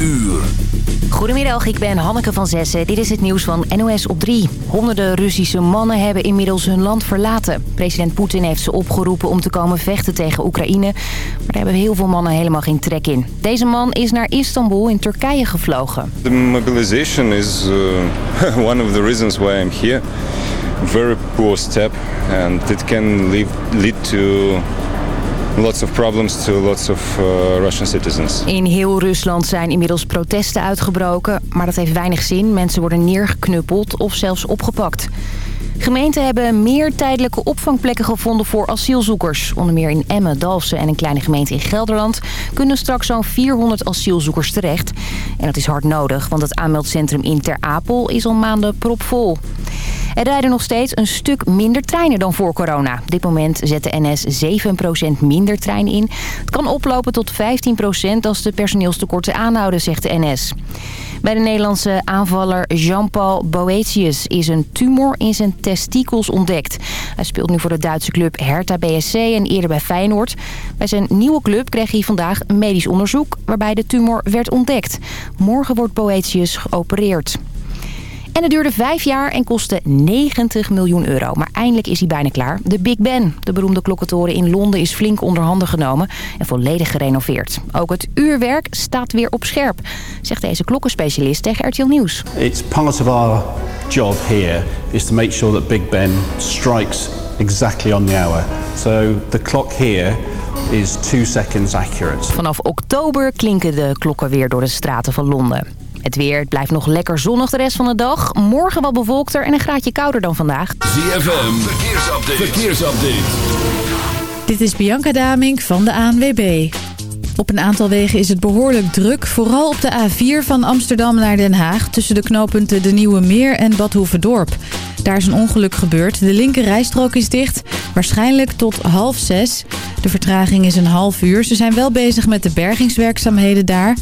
uur. Goedemiddag, ik ben Hanneke van Zessen. Dit is het nieuws van NOS op 3. Honderden Russische mannen hebben inmiddels hun land verlaten. President Poetin heeft ze opgeroepen om te komen vechten tegen Oekraïne. Maar daar hebben heel veel mannen helemaal geen trek in. Deze man is naar Istanbul in Turkije gevlogen. The mobilization is uh, one of the reasons why I'm here. Very poor step and it can lead, lead to lots of problems to lots of uh, Russian citizens. In heel Rusland zijn inmiddels protesten uitgebroken, maar dat heeft weinig zin. Mensen worden neergeknuppeld of zelfs opgepakt. Gemeenten hebben meer tijdelijke opvangplekken gevonden voor asielzoekers. Onder meer in Emmen, Dalfsen en een kleine gemeente in Gelderland... kunnen straks zo'n 400 asielzoekers terecht. En dat is hard nodig, want het aanmeldcentrum in Ter Apel is al maanden propvol. Er rijden nog steeds een stuk minder treinen dan voor corona. Op dit moment zet de NS 7% minder treinen in. Het kan oplopen tot 15% als de personeelstekorten aanhouden, zegt de NS. Bij de Nederlandse aanvaller Jean-Paul Boetius is een tumor in zijn testikels ontdekt. Hij speelt nu voor de Duitse club Hertha BSC en eerder bij Feyenoord. Bij zijn nieuwe club kreeg hij vandaag medisch onderzoek waarbij de tumor werd ontdekt. Morgen wordt Boetius geopereerd. En het duurde vijf jaar en kostte 90 miljoen euro. Maar eindelijk is hij bijna klaar. De Big Ben, de beroemde klokkentoren in Londen, is flink onder handen genomen en volledig gerenoveerd. Ook het uurwerk staat weer op scherp, zegt deze klokkenspecialist tegen RTL Nieuws. It's part of our job here is to make sure that Big Ben strikes exactly on the hour. So the clock here is two seconds accurate. Vanaf oktober klinken de klokken weer door de straten van Londen. Het weer het blijft nog lekker zonnig de rest van de dag. Morgen wat bewolkter en een graadje kouder dan vandaag. ZFM, verkeersupdate. verkeersupdate. Dit is Bianca Damink van de ANWB. Op een aantal wegen is het behoorlijk druk. Vooral op de A4 van Amsterdam naar Den Haag... tussen de knooppunten De Nieuwe Meer en Badhoevedorp. Daar is een ongeluk gebeurd. De linker rijstrook is dicht, waarschijnlijk tot half zes. De vertraging is een half uur. Ze zijn wel bezig met de bergingswerkzaamheden daar...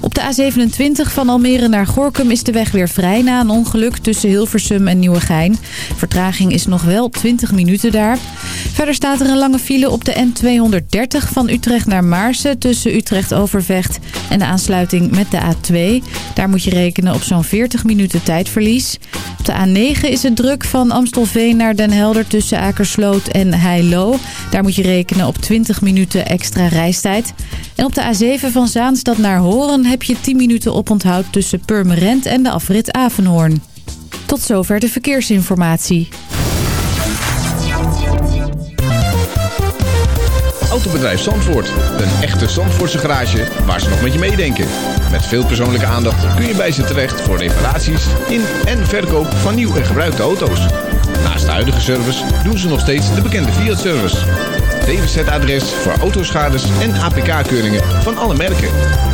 Op de A27 van Almere naar Gorkum is de weg weer vrij na een ongeluk tussen Hilversum en Nieuwegein. Vertraging is nog wel 20 minuten daar. Verder staat er een lange file op de N230 van Utrecht naar Maarsen tussen Utrecht-Overvecht en de aansluiting met de A2. Daar moet je rekenen op zo'n 40 minuten tijdverlies. Op de A9 is het druk van Amstelveen naar Den Helder tussen Akersloot en Heilo. Daar moet je rekenen op 20 minuten extra reistijd. En op de A7 van Zaanstad naar Horen heb je 10 minuten oponthoud tussen Purmerend en de afrit Avenhoorn. Tot zover de verkeersinformatie. Autobedrijf Zandvoort. Een echte Zandvoortse garage waar ze nog met je meedenken. Met veel persoonlijke aandacht kun je bij ze terecht voor reparaties in en verkoop van nieuw en gebruikte auto's. Naast de huidige service doen ze nog steeds de bekende Fiat-service. DWZ-adres voor autoschades en APK-keuringen van alle merken.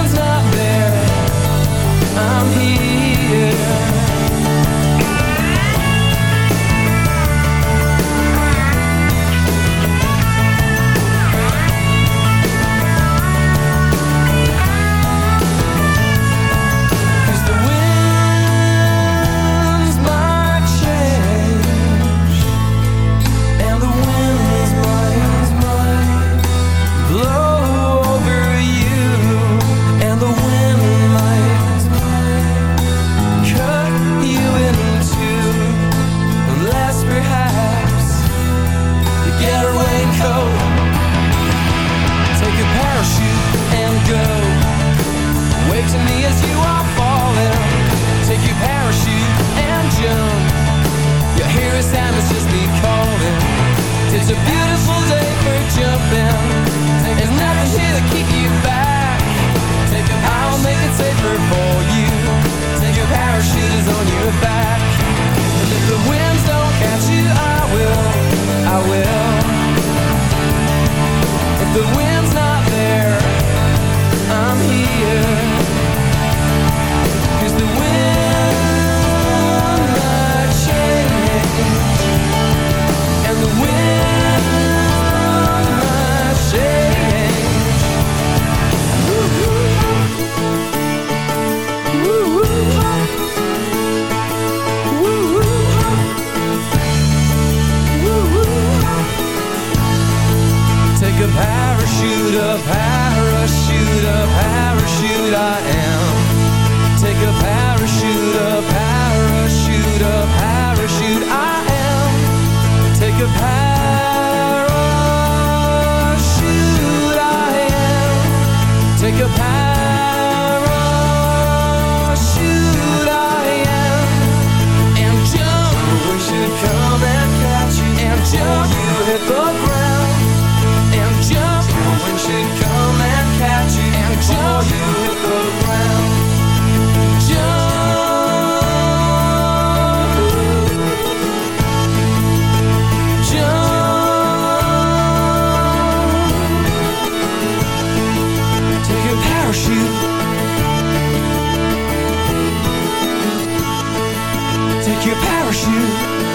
Your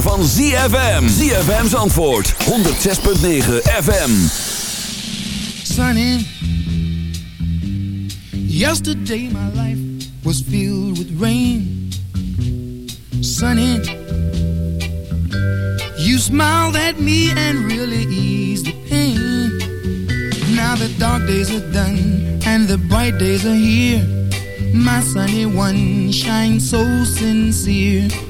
zomer van ZFM. ZFM's antwoord 106.9 FM. Sunny. Yesterday my life was filled with rain. Sunny. You smiled at me and really eased the pain. Now the dark days are done and the bright days are here. My sunny one shines so sincere.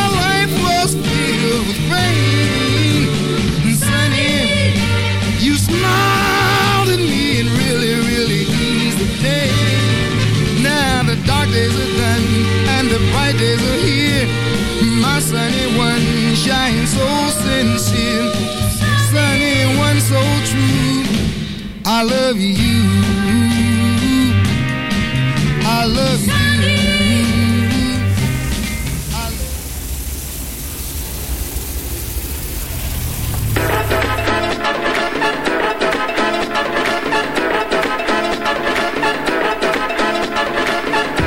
sunny one shines so sincere. Sunny one so true. I love you. I love you.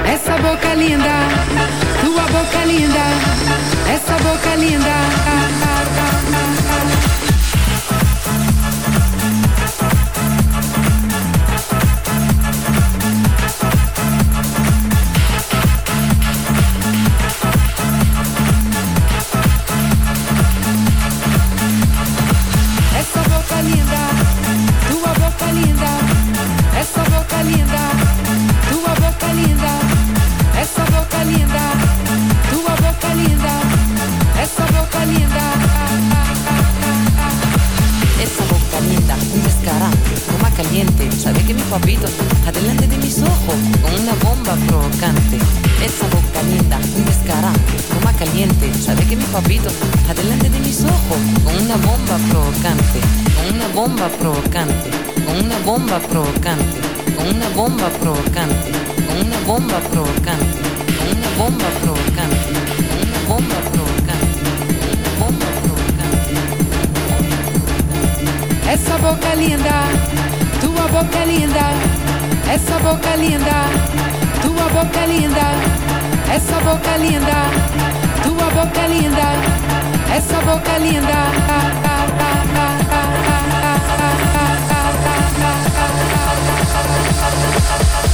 Essa boca linda, tua boca linda, essa boca linda. Linda, essa boca linda, tua boca linda, essa boca linda. Esa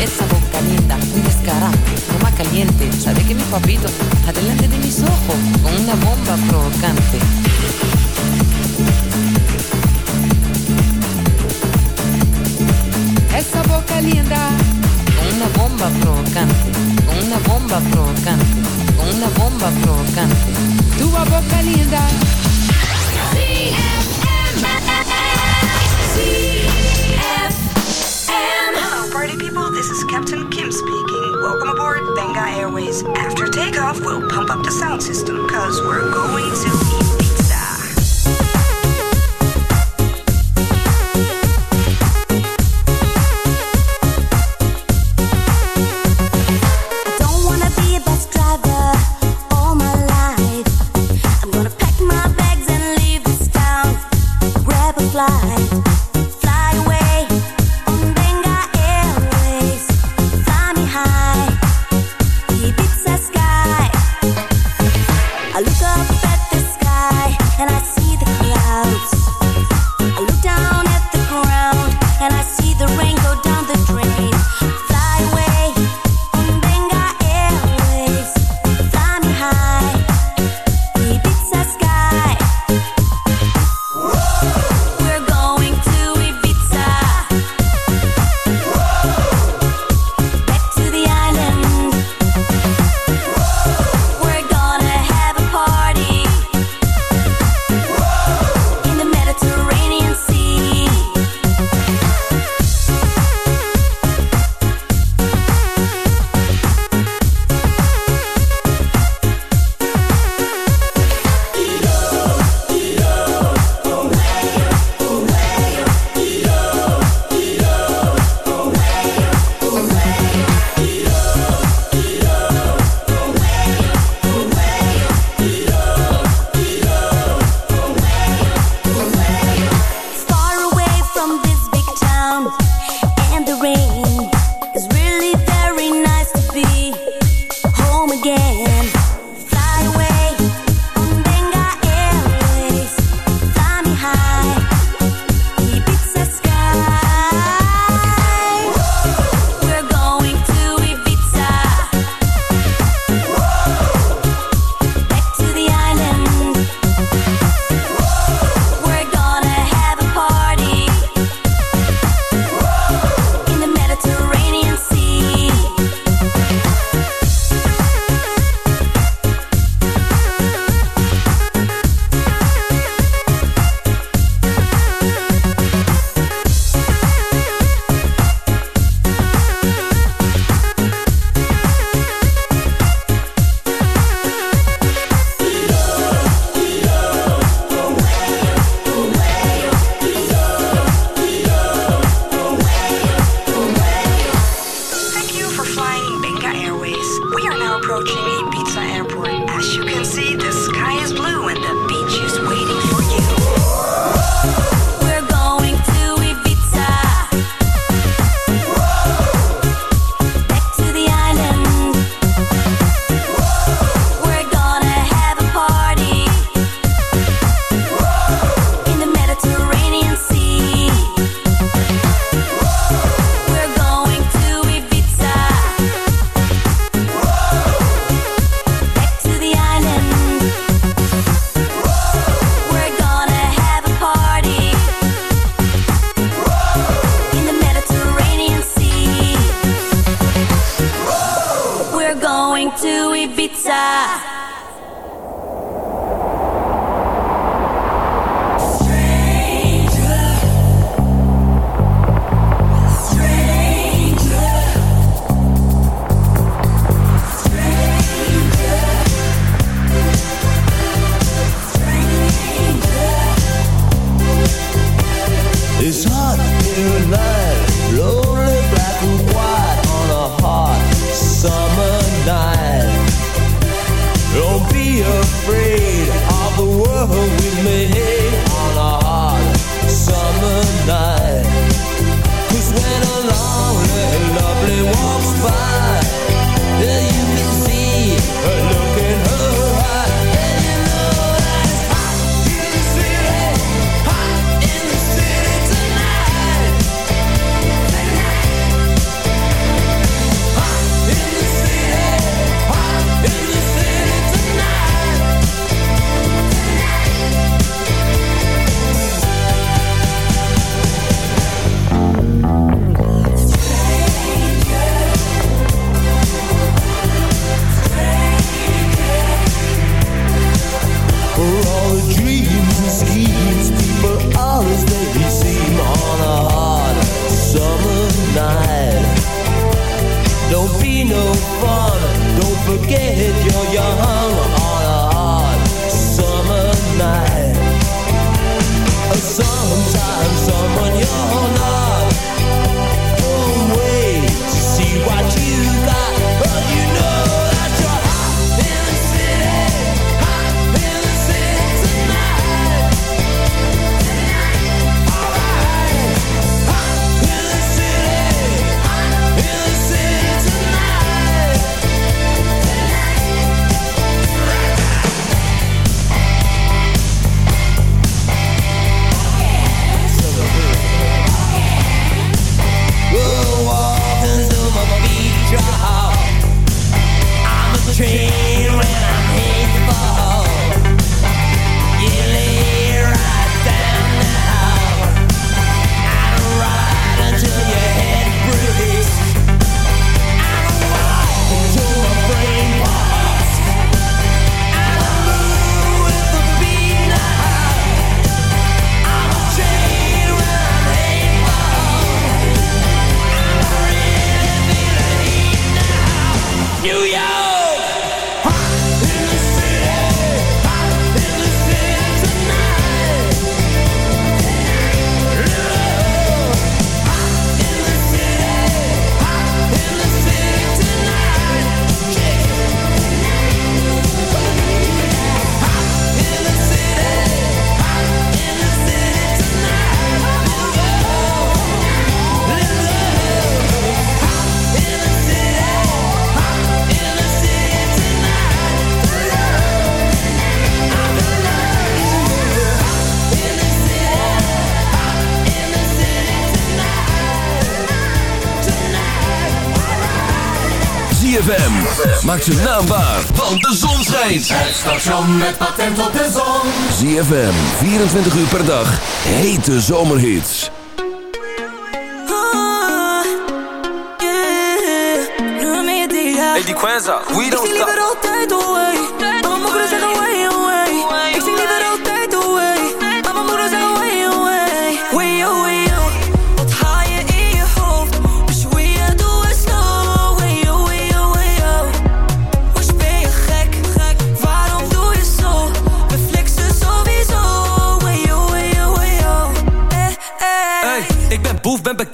Esa boca linda, un descarante, coma caliente. Sabe que mi papito está delante de mis ojos con una bomba provocante. Esa boca linda, con una bomba provocante, con una bomba provocante, con una bomba provocante. Tu boca linda. Captain Kim speaking. Welcome aboard Benga Airways. After takeoff, we'll pump up the sound system, cause we're going to... ZFM. Maak zijn naam waar, want de zon schijnt. Het station met patent op de zon. ZFM, 24 uur per dag. Hete zomerhits. Hey, die Quenza, we don't Ik zie liever altijd away.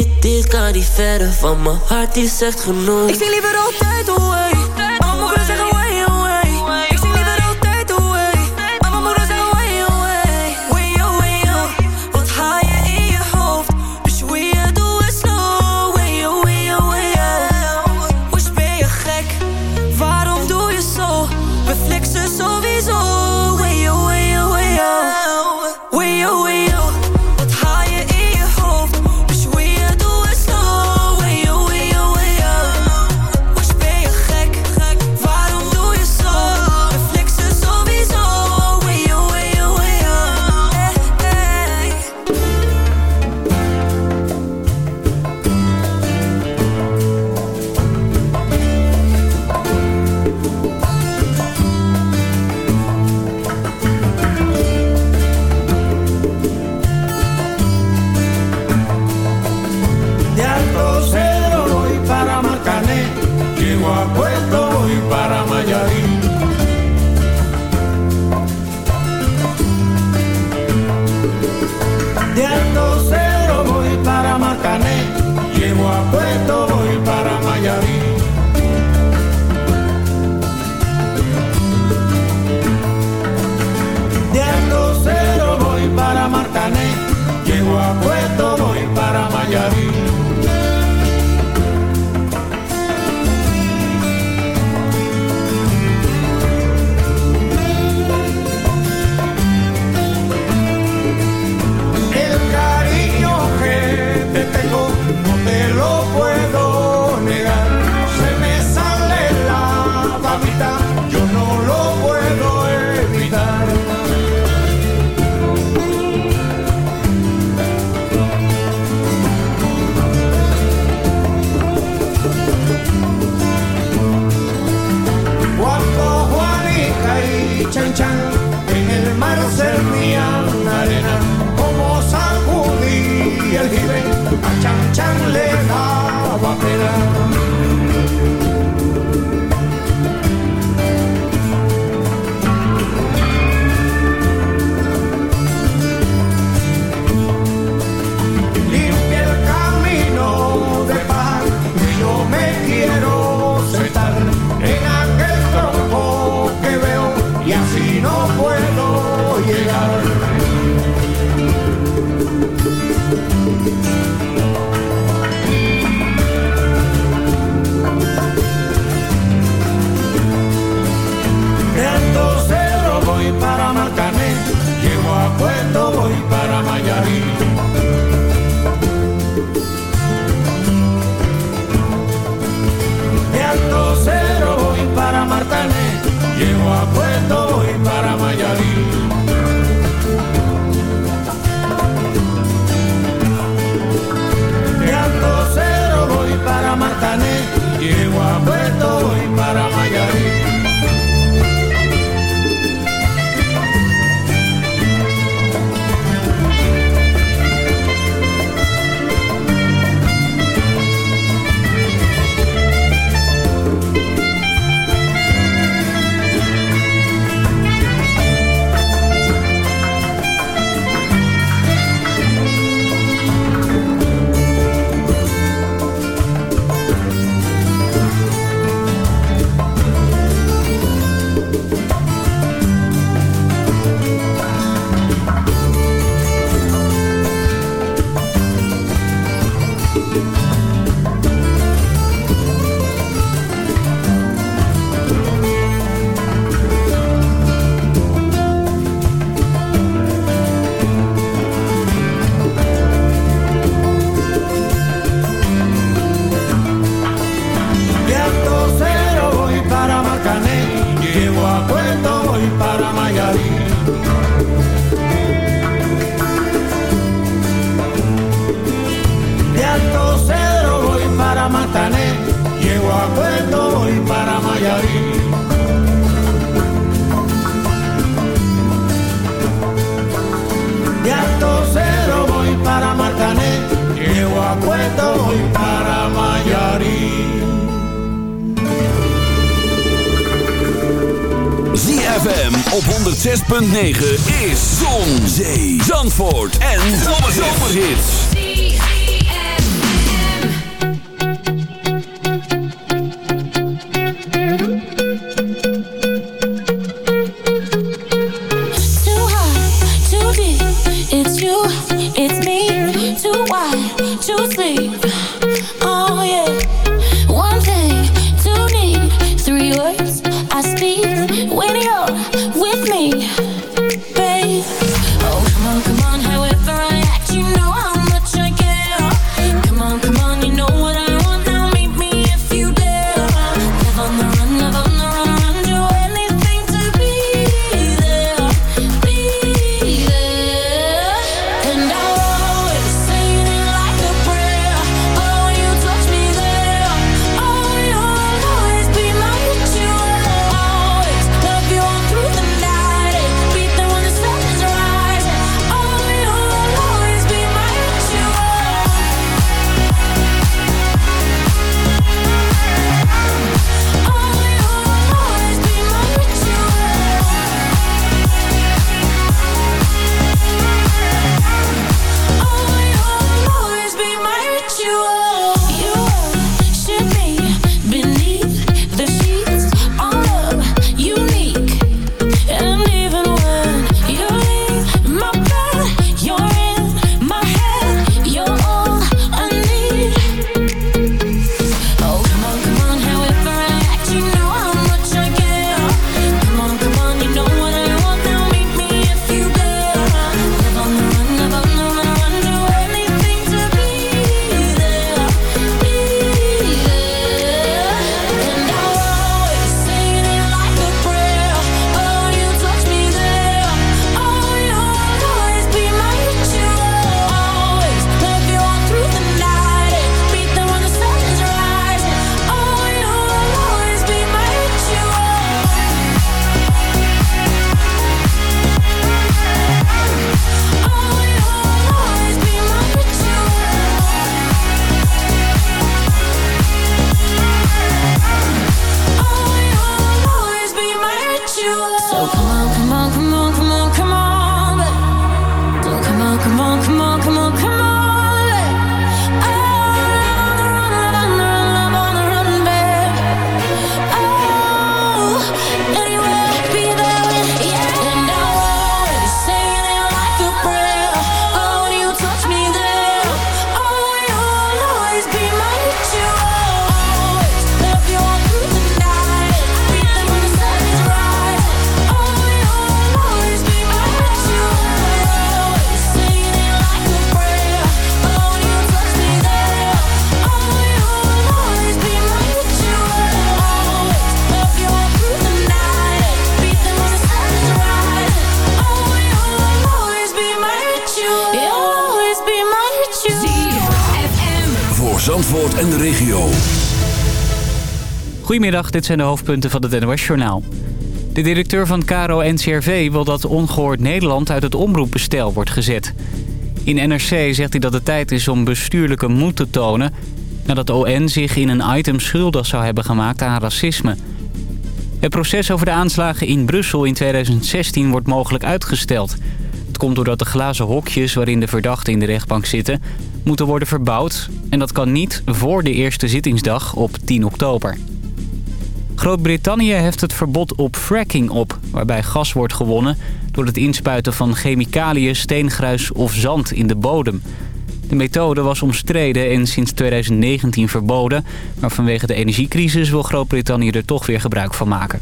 Dit, dit kan niet verder van mijn hart, die zegt genoeg. Ik zie liever altijd away. Goedemiddag, dit zijn de hoofdpunten van het NOS-journaal. De directeur van KRO-NCRV wil dat Ongehoord Nederland uit het omroepbestel wordt gezet. In NRC zegt hij dat het tijd is om bestuurlijke moed te tonen... nadat de ON zich in een item schuldig zou hebben gemaakt aan racisme. Het proces over de aanslagen in Brussel in 2016 wordt mogelijk uitgesteld. Het komt doordat de glazen hokjes waarin de verdachten in de rechtbank zitten... moeten worden verbouwd en dat kan niet voor de eerste zittingsdag op 10 oktober. Groot-Brittannië heft het verbod op fracking op... waarbij gas wordt gewonnen door het inspuiten van chemicaliën, steengruis of zand in de bodem. De methode was omstreden en sinds 2019 verboden... maar vanwege de energiecrisis wil Groot-Brittannië er toch weer gebruik van maken.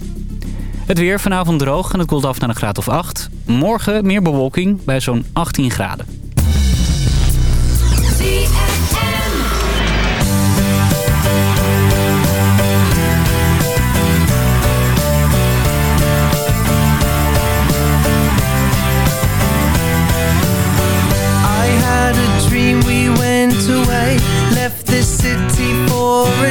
Het weer vanavond droog en het koelt af naar een graad of 8. Morgen meer bewolking bij zo'n 18 graden.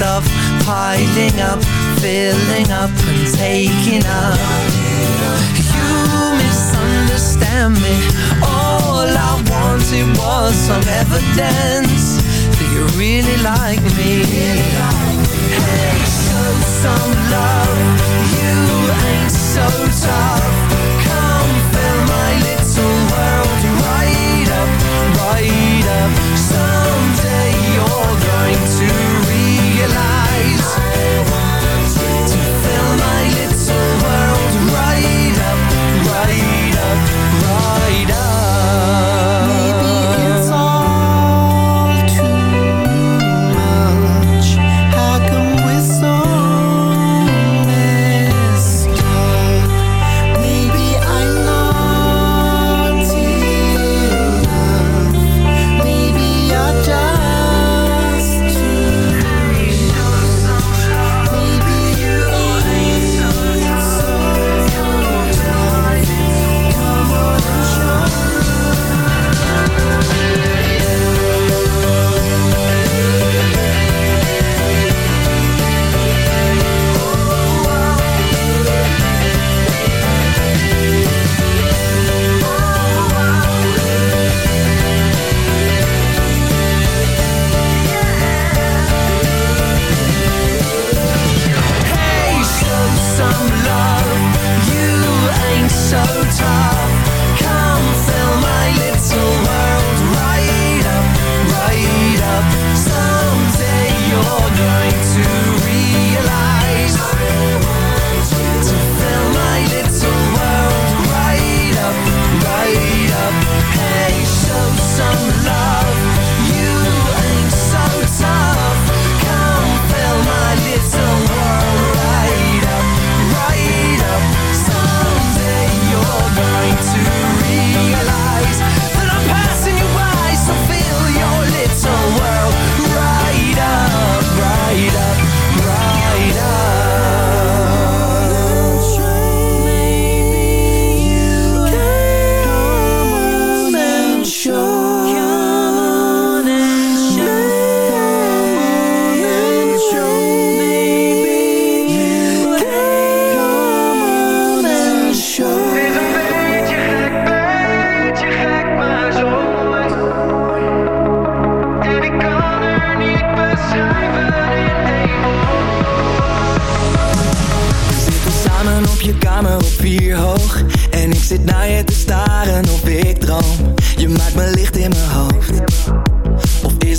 stuff piling up, filling up and taking up. You misunderstand me. All I wanted was some evidence that you really like me. Hey, show some love. You ain't so tough. Come fill my little world right up, right up. Someday you're going to place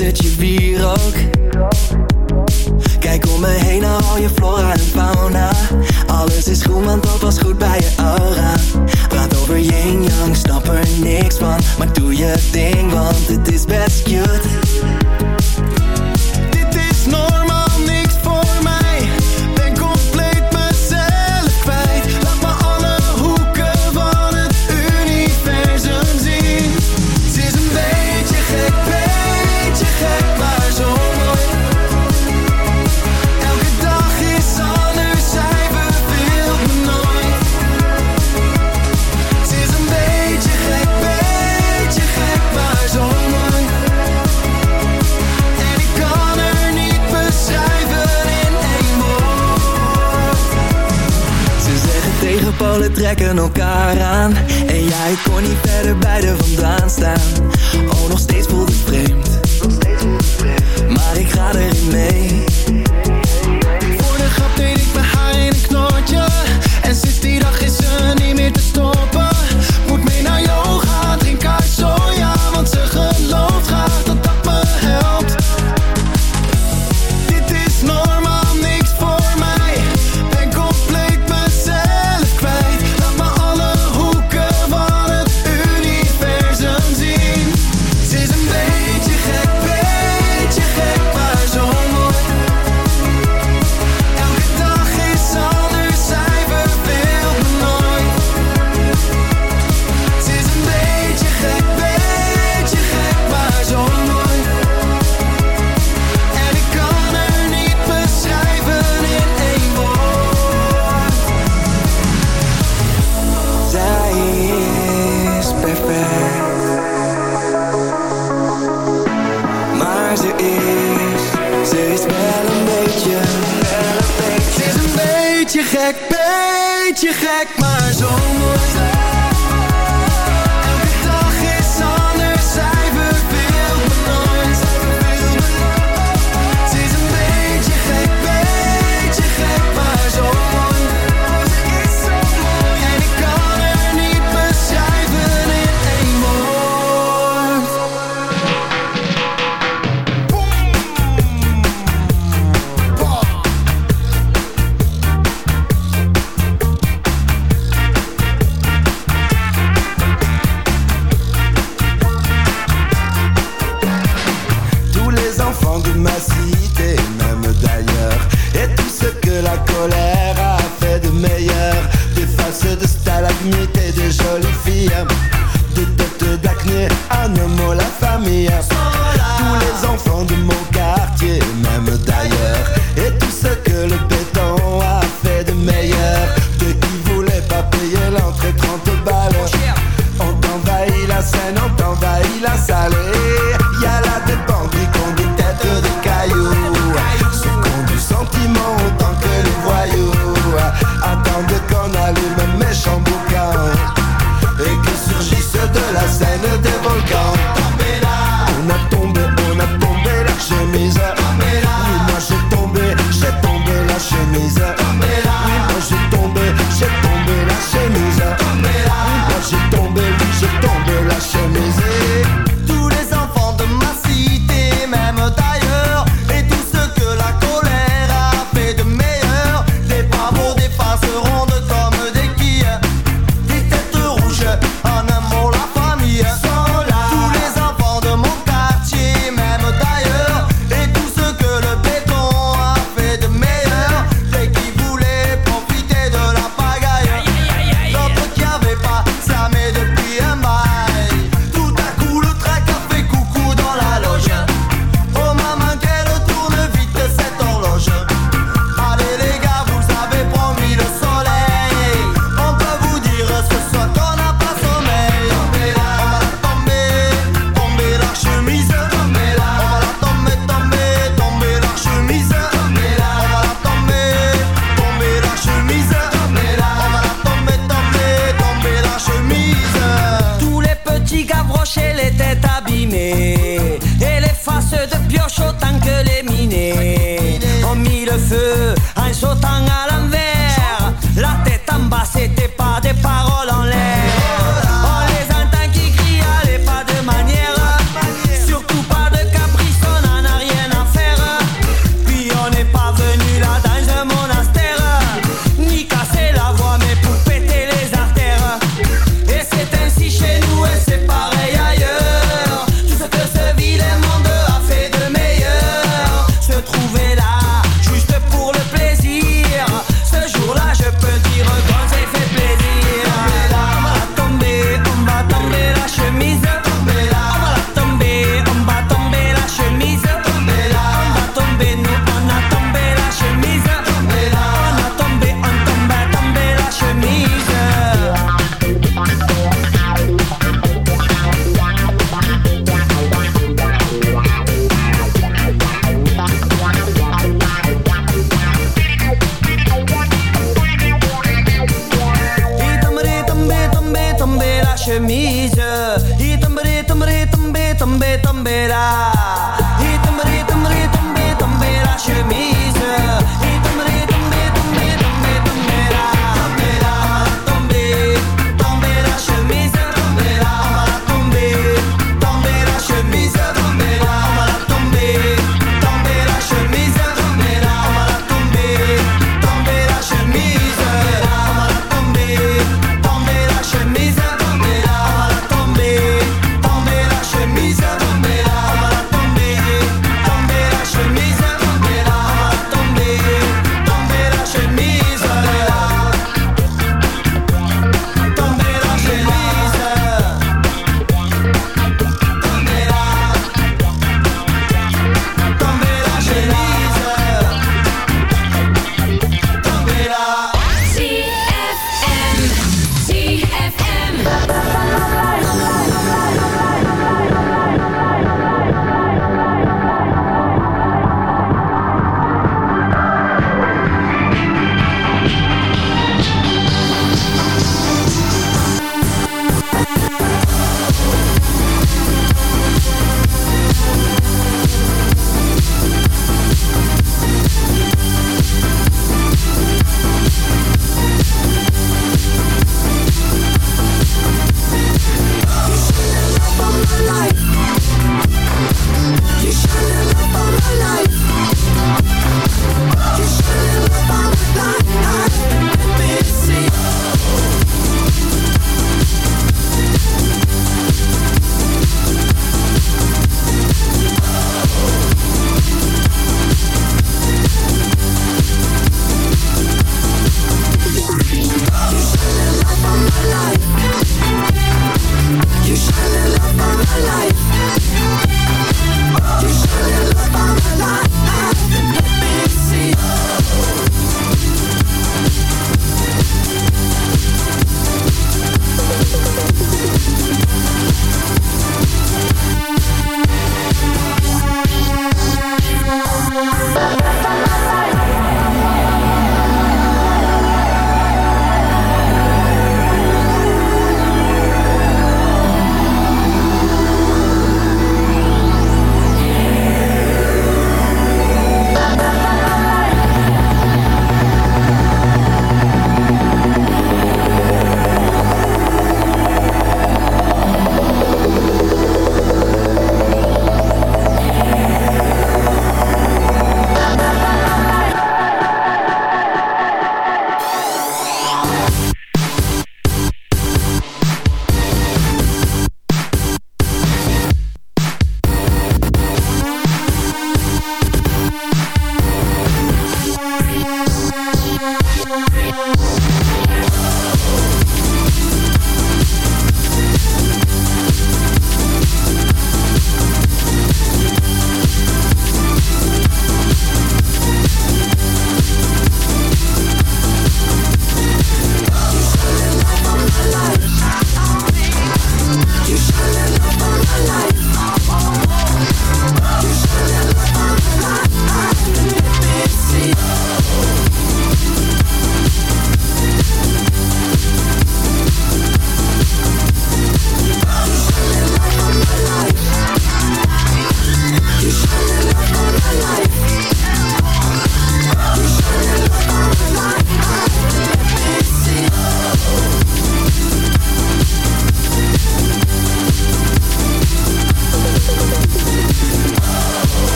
zit je bier ook? Kijk om me heen naar al je flora en fauna. Alles is groen, want dat was goed bij je aura. Praat over je yang, snap er niks van. Maar doe je ding, want het is best cute. aan. En jij kon niet verder bij de vandaan staan.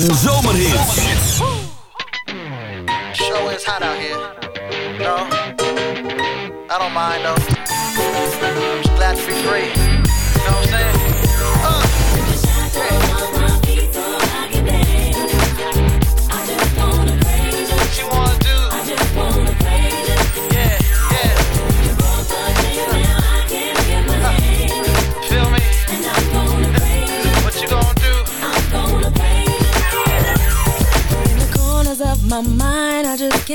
ZFM.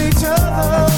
each other